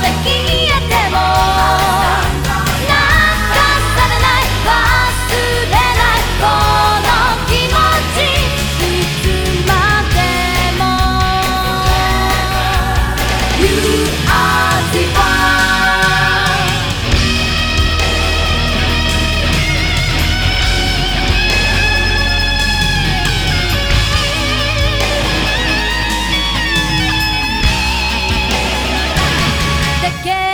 で消えてされないれないこのちいつまでも。que